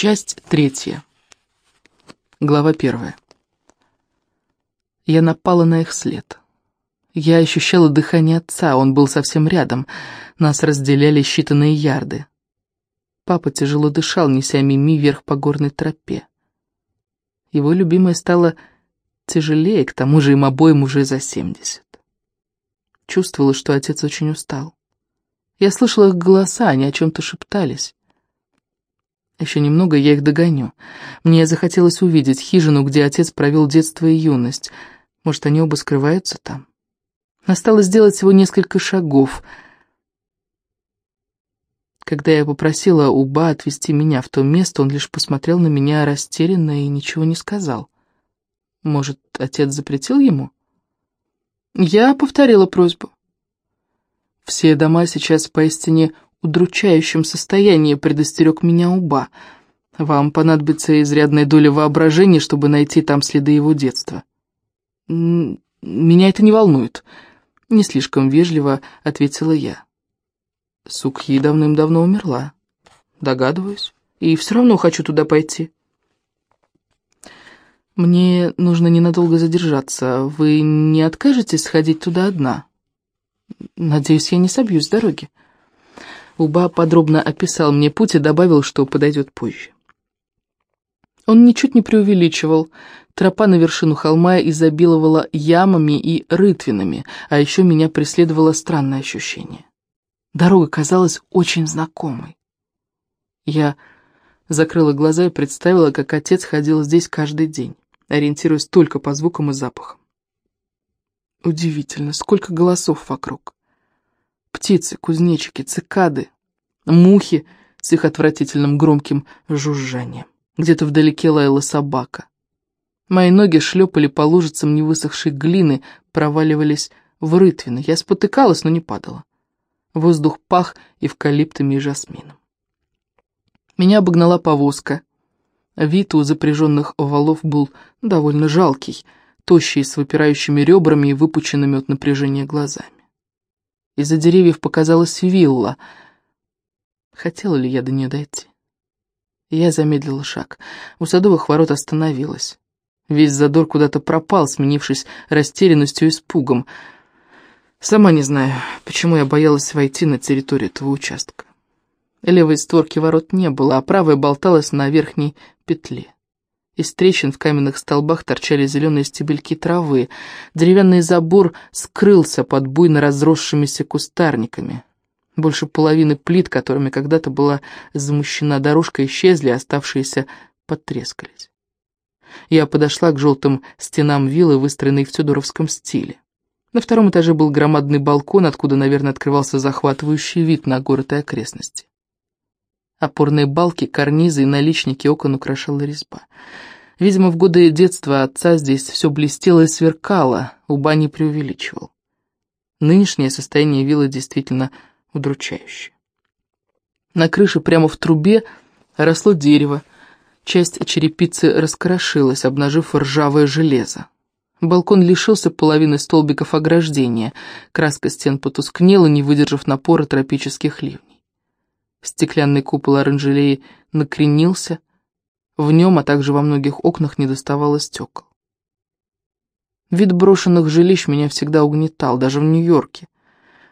Часть третья. Глава первая. Я напала на их след. Я ощущала дыхание отца, он был совсем рядом. Нас разделяли считанные ярды. Папа тяжело дышал, неся Мими вверх по горной тропе. Его любимая стала тяжелее, к тому же им обоим уже за семьдесят. Чувствовала, что отец очень устал. Я слышала их голоса, они о чем-то шептались. Еще немного я их догоню. Мне захотелось увидеть хижину, где отец провел детство и юность. Может, они оба скрываются там? Осталось сделать всего несколько шагов. Когда я попросила Уба отвезти меня в то место, он лишь посмотрел на меня растерянно и ничего не сказал. Может, отец запретил ему? Я повторила просьбу. Все дома сейчас поистине удручающем состоянии, предостерег меня Уба. Вам понадобится изрядная доля воображения, чтобы найти там следы его детства. Меня это не волнует, не слишком вежливо ответила я. Сукхи давным-давно умерла. Догадываюсь. И все равно хочу туда пойти. Мне нужно ненадолго задержаться. Вы не откажетесь сходить туда одна? Надеюсь, я не собьюсь с дороги. Уба подробно описал мне путь и добавил, что подойдет позже. Он ничуть не преувеличивал. Тропа на вершину холма изобиловала ямами и рытвинами, а еще меня преследовало странное ощущение. Дорога казалась очень знакомой. Я закрыла глаза и представила, как отец ходил здесь каждый день, ориентируясь только по звукам и запахам. Удивительно, сколько голосов вокруг. Птицы, кузнечики, цикады, мухи с их отвратительным громким жужжанием. Где-то вдалеке лаяла собака. Мои ноги шлепали по лужицам невысохшей глины, проваливались в рытвины. Я спотыкалась, но не падала. Воздух пах эвкалиптами и жасмином. Меня обогнала повозка. Вид у запряженных валов был довольно жалкий, тощий, с выпирающими ребрами и выпученными от напряжения глазами. Из-за деревьев показалась вилла. Хотела ли я до нее дойти? Я замедлила шаг. У садовых ворот остановилась. Весь задор куда-то пропал, сменившись растерянностью и испугом. Сама не знаю, почему я боялась войти на территорию этого участка. Левой створки ворот не было, а правая болталась на верхней петле. Из трещин в каменных столбах торчали зеленые стебельки травы. Деревянный забор скрылся под буйно разросшимися кустарниками. Больше половины плит, которыми когда-то была замущена дорожка, исчезли, оставшиеся потрескались. Я подошла к желтым стенам виллы, выстроенной в тюдоровском стиле. На втором этаже был громадный балкон, откуда, наверное, открывался захватывающий вид на город и окрестности. Опорные балки, карнизы и наличники окон украшала резьба. Видимо, в годы детства отца здесь все блестело и сверкало, уба не преувеличивал. Нынешнее состояние виллы действительно удручающее. На крыше прямо в трубе росло дерево, часть черепицы раскрошилась, обнажив ржавое железо. Балкон лишился половины столбиков ограждения, краска стен потускнела, не выдержав напора тропических ливней. Стеклянный купол оранжереи накренился, в нем, а также во многих окнах не доставало стекол. Вид брошенных жилищ меня всегда угнетал, даже в Нью-Йорке.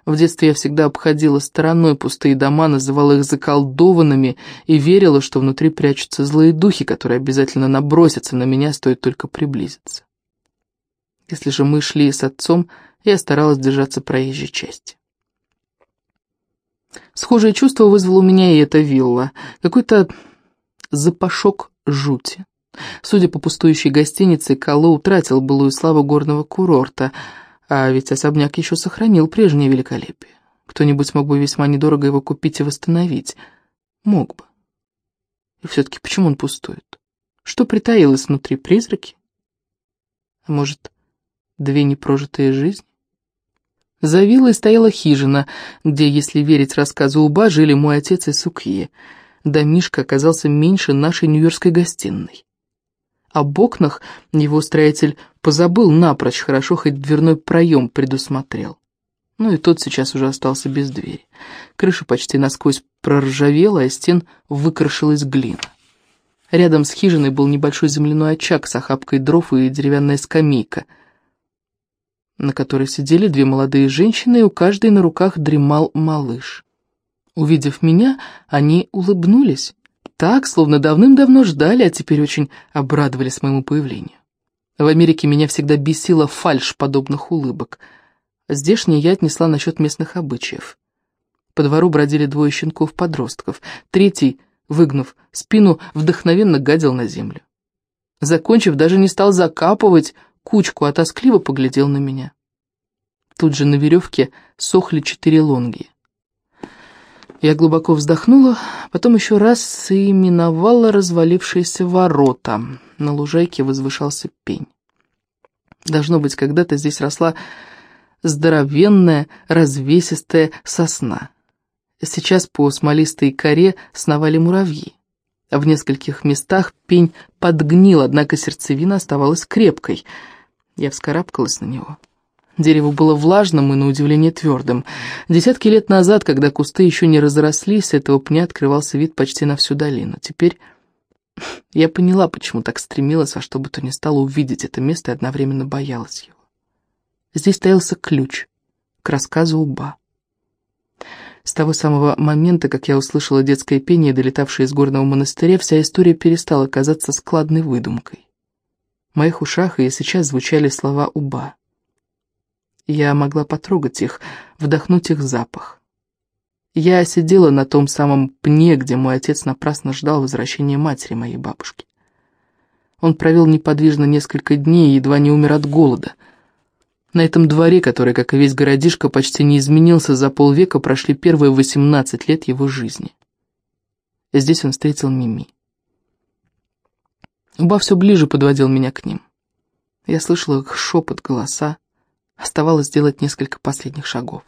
В детстве я всегда обходила стороной пустые дома, называла их заколдованными и верила, что внутри прячутся злые духи, которые обязательно набросятся на меня, стоит только приблизиться. Если же мы шли с отцом, я старалась держаться проезжей части. Схожее чувство вызвало у меня и эта вилла. Какой-то запашок жути. Судя по пустующей гостинице, Кало утратил былую славу горного курорта, а ведь особняк еще сохранил прежнее великолепие. Кто-нибудь мог бы весьма недорого его купить и восстановить. Мог бы. И все-таки почему он пустует? Что притаилось внутри призраки? А может, две непрожитые жизни? За виллой стояла хижина, где, если верить рассказу Уба, жили мой отец и Сукье. Домишка оказался меньше нашей нью-йоркской гостиной. Об окнах его строитель позабыл напрочь, хорошо хоть дверной проем предусмотрел. Ну и тот сейчас уже остался без двери. Крыша почти насквозь проржавела, а стен выкрашилась глина. Рядом с хижиной был небольшой земляной очаг с охапкой дров и деревянная скамейка, на которой сидели две молодые женщины, и у каждой на руках дремал малыш. Увидев меня, они улыбнулись, так, словно давным-давно ждали, а теперь очень обрадовались моему появлению. В Америке меня всегда бесила фальшь подобных улыбок. Здешние я отнесла насчет местных обычаев. По двору бродили двое щенков-подростков. Третий, выгнув спину, вдохновенно гадил на землю. Закончив, даже не стал закапывать кучку, а тоскливо поглядел на меня. Тут же на веревке сохли четыре лонги. Я глубоко вздохнула, потом еще раз и развалившиеся ворота. На лужайке возвышался пень. Должно быть, когда-то здесь росла здоровенная, развесистая сосна. Сейчас по смолистой коре сновали муравьи. В нескольких местах пень подгнил, однако сердцевина оставалась крепкой. Я вскарабкалась на него. Дерево было влажным и, на удивление, твердым. Десятки лет назад, когда кусты еще не разрослись, с этого пня открывался вид почти на всю долину. Теперь я поняла, почему так стремилась, а что бы то ни стало увидеть это место и одновременно боялась его. Здесь стоялся ключ к рассказу Уба. С того самого момента, как я услышала детское пение, долетавшее из горного монастыря, вся история перестала казаться складной выдумкой. В моих ушах и сейчас звучали слова Уба. Я могла потрогать их, вдохнуть их запах. Я сидела на том самом пне, где мой отец напрасно ждал возвращения матери моей бабушки. Он провел неподвижно несколько дней и едва не умер от голода. На этом дворе, который, как и весь городишко, почти не изменился за полвека, прошли первые 18 лет его жизни. Здесь он встретил Мими. Уба все ближе подводил меня к ним. Я слышала их шепот, голоса. Оставалось сделать несколько последних шагов.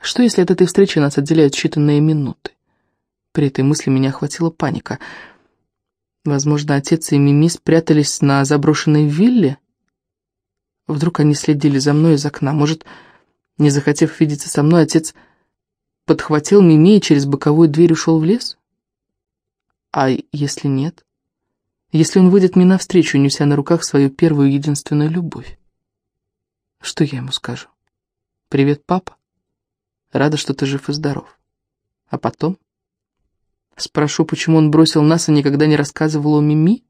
Что, если от этой встречи нас отделяют считанные минуты? При этой мысли меня охватила паника. Возможно, отец и Мими спрятались на заброшенной вилле? Вдруг они следили за мной из окна. Может, не захотев видеться со мной, отец подхватил Мими и через боковую дверь ушел в лес? А если нет? если он выйдет мне навстречу, неся на руках свою первую единственную любовь? Что я ему скажу? «Привет, папа. Рада, что ты жив и здоров». А потом? Спрошу, почему он бросил нас и никогда не рассказывал о Мими?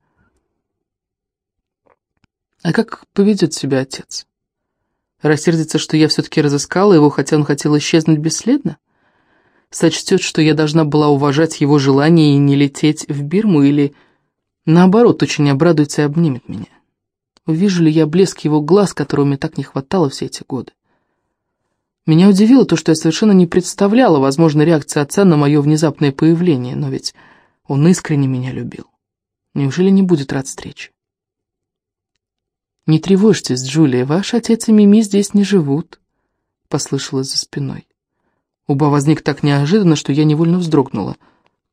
А как поведет себя отец? Рассердится, что я все-таки разыскала его, хотя он хотел исчезнуть бесследно? Сочтет, что я должна была уважать его желание и не лететь в Бирму или Наоборот, очень обрадуется и обнимет меня. Увижу ли я блеск его глаз, которого мне так не хватало все эти годы? Меня удивило то, что я совершенно не представляла возможной реакции отца на мое внезапное появление, но ведь он искренне меня любил. Неужели не будет рад встрече? «Не тревожьтесь, Джулия, ваш отец и Мими здесь не живут», — послышалось за спиной. Уба возник так неожиданно, что я невольно вздрогнула.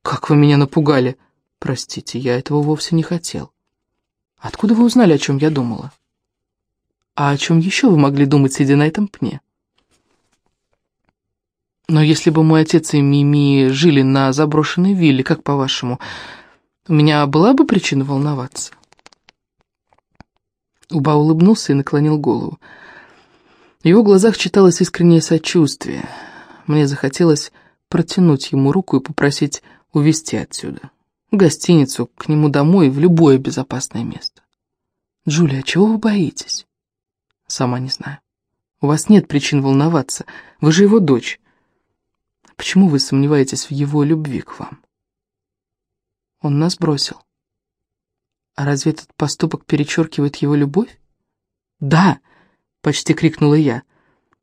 «Как вы меня напугали!» Простите, я этого вовсе не хотел. Откуда вы узнали, о чем я думала? А о чем еще вы могли думать, сидя на этом пне? Но если бы мой отец и Мими жили на заброшенной вилле, как по-вашему, у меня была бы причина волноваться? Уба улыбнулся и наклонил голову. В его глазах читалось искреннее сочувствие. Мне захотелось протянуть ему руку и попросить увезти отсюда в гостиницу, к нему домой, в любое безопасное место. Джулия, чего вы боитесь? Сама не знаю. У вас нет причин волноваться, вы же его дочь. Почему вы сомневаетесь в его любви к вам? Он нас бросил. А разве этот поступок перечеркивает его любовь? Да, почти крикнула я.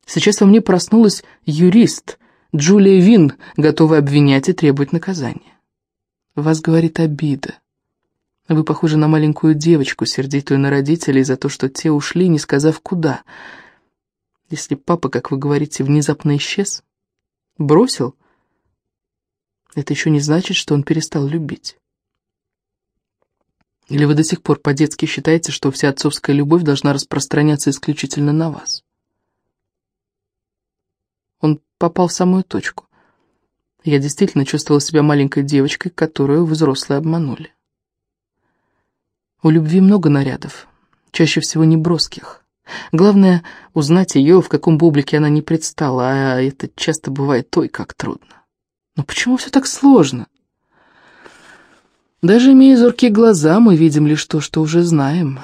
Сейчас во мне проснулась юрист Джулия Вин, готовая обвинять и требовать наказания. Вас говорит обида. Вы похожи на маленькую девочку, сердитую на родителей за то, что те ушли, не сказав куда. Если папа, как вы говорите, внезапно исчез, бросил, это еще не значит, что он перестал любить. Или вы до сих пор по-детски считаете, что вся отцовская любовь должна распространяться исключительно на вас? Попал в самую точку. Я действительно чувствовала себя маленькой девочкой, которую взрослые обманули. У любви много нарядов, чаще всего неброских. Главное — узнать ее, в каком бы облике она ни предстала, а это часто бывает той, как трудно. Но почему все так сложно? Даже имея зоркие глаза, мы видим лишь то, что уже знаем.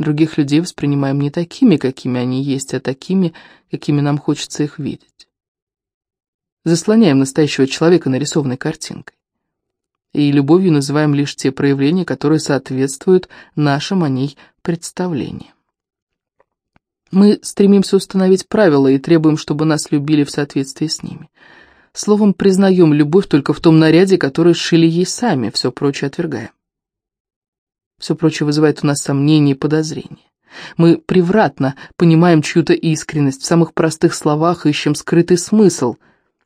Других людей воспринимаем не такими, какими они есть, а такими, какими нам хочется их видеть. Заслоняем настоящего человека нарисованной картинкой. И любовью называем лишь те проявления, которые соответствуют нашим о ней представлениям. Мы стремимся установить правила и требуем, чтобы нас любили в соответствии с ними. Словом, признаем любовь только в том наряде, который сшили ей сами, все прочее отвергаем. Все прочее вызывает у нас сомнения и подозрения. Мы превратно понимаем чью-то искренность, в самых простых словах ищем скрытый смысл.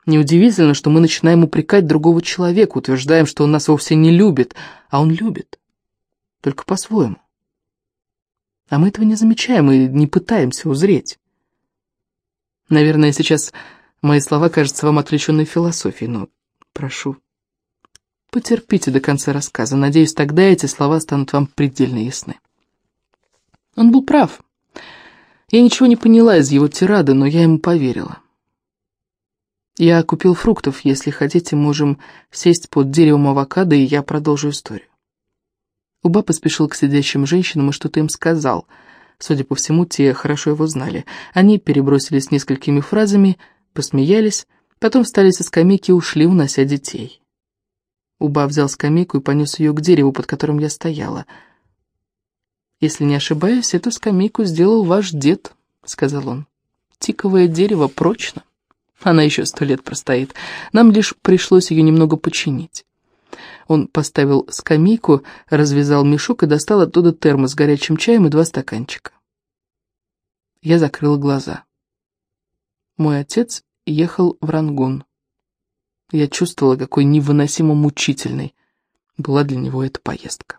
Неудивительно, что мы начинаем упрекать другого человека, утверждаем, что он нас вовсе не любит, а он любит. Только по-своему. А мы этого не замечаем и не пытаемся узреть. Наверное, сейчас мои слова кажутся вам отвлеченной философией, но прошу, Потерпите до конца рассказа. Надеюсь, тогда эти слова станут вам предельно ясны. Он был прав. Я ничего не поняла из его тирады, но я ему поверила. Я купил фруктов. Если хотите, можем сесть под деревом авокадо, и я продолжу историю. Уба поспешил к сидящим женщинам и что-то им сказал. Судя по всему, те хорошо его знали. Они перебросились несколькими фразами, посмеялись, потом встали со скамейки и ушли, унося детей. Уба взял скамейку и понес ее к дереву, под которым я стояла. «Если не ошибаюсь, эту скамейку сделал ваш дед», — сказал он. «Тиковое дерево прочно. Она еще сто лет простоит. Нам лишь пришлось ее немного починить». Он поставил скамейку, развязал мешок и достал оттуда термос с горячим чаем и два стаканчика. Я закрыла глаза. Мой отец ехал в Рангун. Я чувствовала, какой невыносимо мучительной была для него эта поездка.